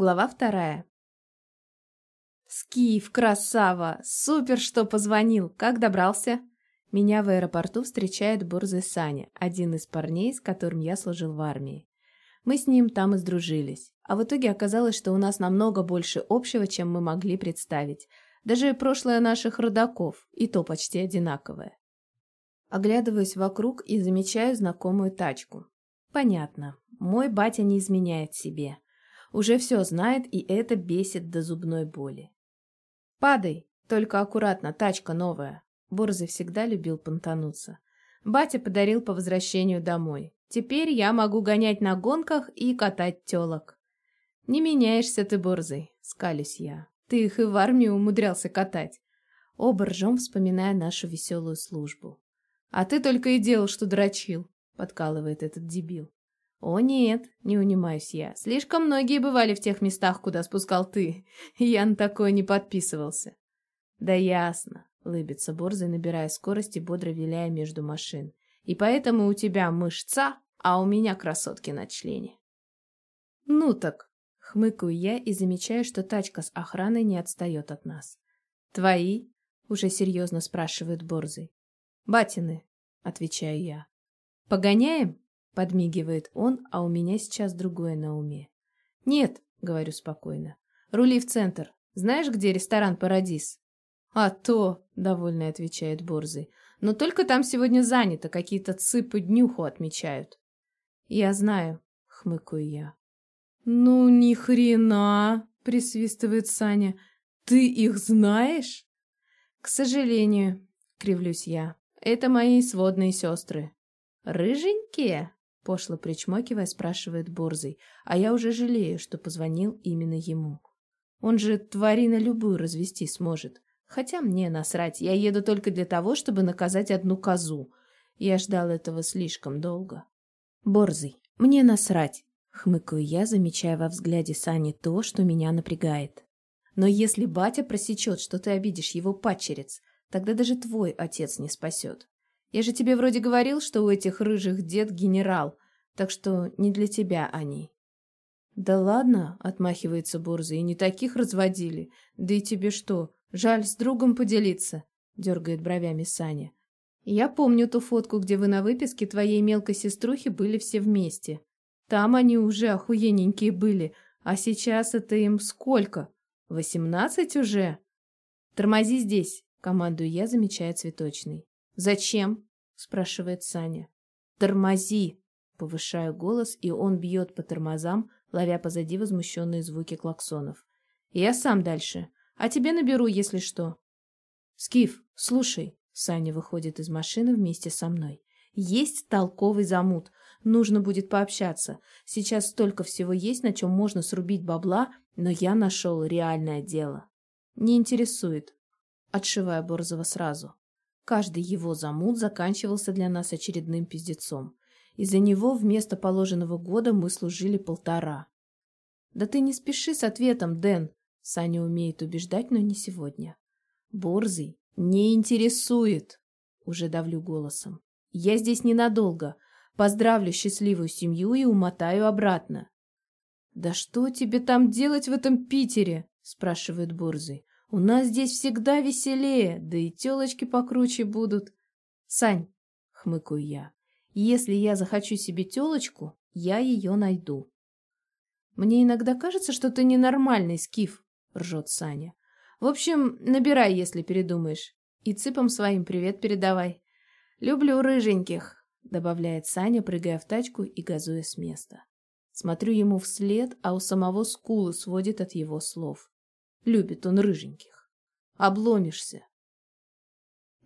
Глава вторая. Скиф, красава! Супер, что позвонил! Как добрался? Меня в аэропорту встречает борзый Саня, один из парней, с которым я служил в армии. Мы с ним там и сдружились. А в итоге оказалось, что у нас намного больше общего, чем мы могли представить. Даже прошлое наших родаков, и то почти одинаковое. Оглядываюсь вокруг и замечаю знакомую тачку. Понятно, мой батя не изменяет себе. Уже все знает, и это бесит до зубной боли. «Падай, только аккуратно, тачка новая». Борзый всегда любил понтануться. Батя подарил по возвращению домой. Теперь я могу гонять на гонках и катать телок. Не меняешься ты, Борзый, скалюсь я. Ты их и в армию умудрялся катать. Оба ржем, вспоминая нашу веселую службу. А ты только и делал, что дрочил, подкалывает этот дебил. «О нет, не унимаюсь я. Слишком многие бывали в тех местах, куда спускал ты. Я на такое не подписывался». «Да ясно», — лыбится Борзый, набирая скорость и бодро виляя между машин. «И поэтому у тебя мышца, а у меня красотки на члене». «Ну так», — хмыкаю я и замечаю, что тачка с охраной не отстает от нас. «Твои?» — уже серьезно спрашивает Борзый. «Батины», — отвечаю я. «Погоняем?» Подмигивает он, а у меня сейчас другое на уме. «Нет», — говорю спокойно, — «рули в центр. Знаешь, где ресторан «Парадис»?» «А то», — довольно отвечает Борзый, — «но только там сегодня занято, какие-то цыпы днюху отмечают». «Я знаю», — хмыкаю я. «Ну, ни хрена!» — присвистывает Саня. «Ты их знаешь?» «К сожалению», — кривлюсь я, — «это мои сводные сестры». «Рыженькие?» Пошло причмокивая, спрашивает Борзый, а я уже жалею, что позвонил именно ему. Он же тварина любую развести сможет. Хотя мне насрать, я еду только для того, чтобы наказать одну козу. Я ждал этого слишком долго. Борзый, мне насрать, хмыкаю я, замечая во взгляде Сани то, что меня напрягает. Но если батя просечет, что ты обидишь его падчерец, тогда даже твой отец не спасет. Я же тебе вроде говорил, что у этих рыжих дед генерал, так что не для тебя они. Да ладно, отмахивается Борза, и не таких разводили. Да и тебе что, жаль с другом поделиться? Дергает бровями Саня. Я помню ту фотку, где вы на выписке твоей мелкой сеструхи были все вместе. Там они уже охуенненькие были, а сейчас это им сколько? Восемнадцать уже? Тормози здесь, командую я, замечая цветочный. «Зачем?» — спрашивает Саня. «Тормози!» — повышаю голос, и он бьет по тормозам, ловя позади возмущенные звуки клаксонов. «Я сам дальше. А тебе наберу, если что». «Скиф, слушай!» — Саня выходит из машины вместе со мной. «Есть толковый замут. Нужно будет пообщаться. Сейчас столько всего есть, на чем можно срубить бабла, но я нашел реальное дело. Не интересует». Отшиваю Борзова сразу. Каждый его замут заканчивался для нас очередным пиздецом. Из-за него вместо положенного года мы служили полтора. «Да ты не спеши с ответом, Дэн!» Саня умеет убеждать, но не сегодня. «Борзый не интересует!» Уже давлю голосом. «Я здесь ненадолго. Поздравлю счастливую семью и умотаю обратно». «Да что тебе там делать в этом Питере?» спрашивает Борзый. У нас здесь всегда веселее, да и телочки покруче будут. Сань, хмыкаю я, если я захочу себе телочку, я ее найду. Мне иногда кажется, что ты ненормальный, Скиф, ржет Саня. В общем, набирай, если передумаешь. И цыпам своим привет передавай. Люблю рыженьких, добавляет Саня, прыгая в тачку и газуя с места. Смотрю ему вслед, а у самого скулы сводит от его слов. Любит он рыженьких. Обломишься.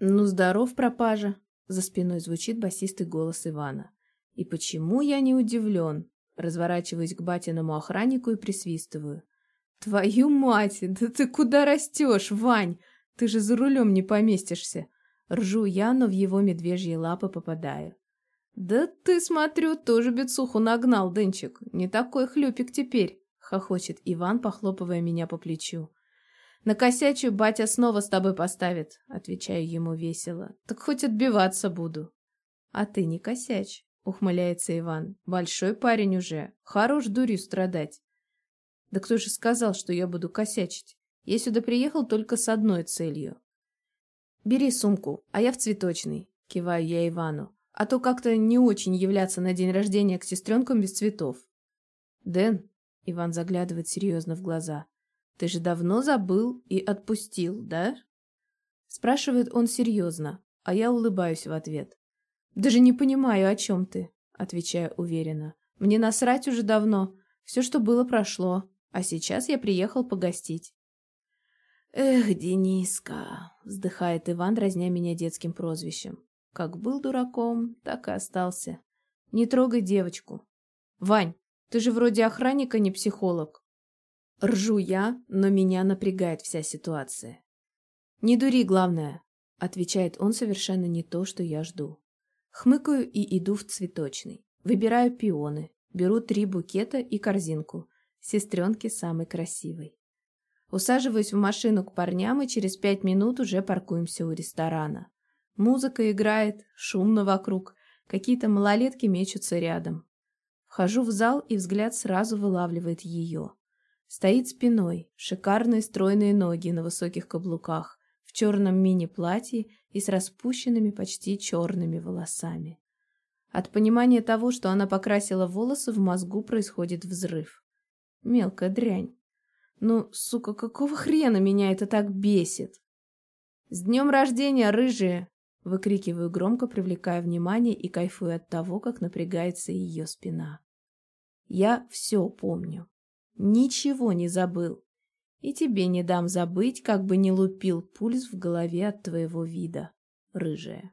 Ну, здоров, пропажа. За спиной звучит басистый голос Ивана. И почему я не удивлен? Разворачиваюсь к батиному охраннику и присвистываю. Твою мать, да ты куда растешь, Вань? Ты же за рулем не поместишься. Ржу я, но в его медвежьи лапы попадаю. Да ты, смотрю, тоже бецуху нагнал, Дынчик. Не такой хлюпик теперь хохочет Иван, похлопывая меня по плечу. «На косячую батя снова с тобой поставит», — отвечаю ему весело. «Так хоть отбиваться буду». «А ты не косячь», — ухмыляется Иван. «Большой парень уже. Хорош дурью страдать». Да кто же сказал, что я буду косячить? Я сюда приехал только с одной целью. Бери сумку, а я в цветочный, киваю я Ивану. А то как-то не очень являться на день рождения к сестренкам без цветов. Дэн, Иван заглядывает серьезно в глаза, ты же давно забыл и отпустил, да? Спрашивает он серьезно, а я улыбаюсь в ответ. Даже не понимаю, о чем ты, отвечаю уверенно. Мне насрать уже давно. Все, что было, прошло. А сейчас я приехал погостить. «Эх, Дениска!» — вздыхает Иван, дразня меня детским прозвищем. Как был дураком, так и остался. Не трогай девочку. Вань, ты же вроде охранника, не психолог. Ржу я, но меня напрягает вся ситуация. Не дури, главное, отвечает он совершенно не то, что я жду. Хмыкаю и иду в цветочный. Выбираю пионы, беру три букета и корзинку. Сестренки самой красивой. Усаживаюсь в машину к парням и через пять минут уже паркуемся у ресторана. Музыка играет, шумно вокруг, какие-то малолетки мечутся рядом. Вхожу в зал, и взгляд сразу вылавливает ее. Стоит спиной, шикарные стройные ноги на высоких каблуках, в черном мини-платье и с распущенными почти черными волосами. От понимания того, что она покрасила волосы, в мозгу происходит взрыв. Мелкая дрянь. Ну, сука, какого хрена меня это так бесит? «С днем рождения, рыжие!» Выкрикиваю громко, привлекая внимание и кайфую от того, как напрягается ее спина. Я все помню. Ничего не забыл. И тебе не дам забыть, как бы не лупил пульс в голове от твоего вида, рыжая.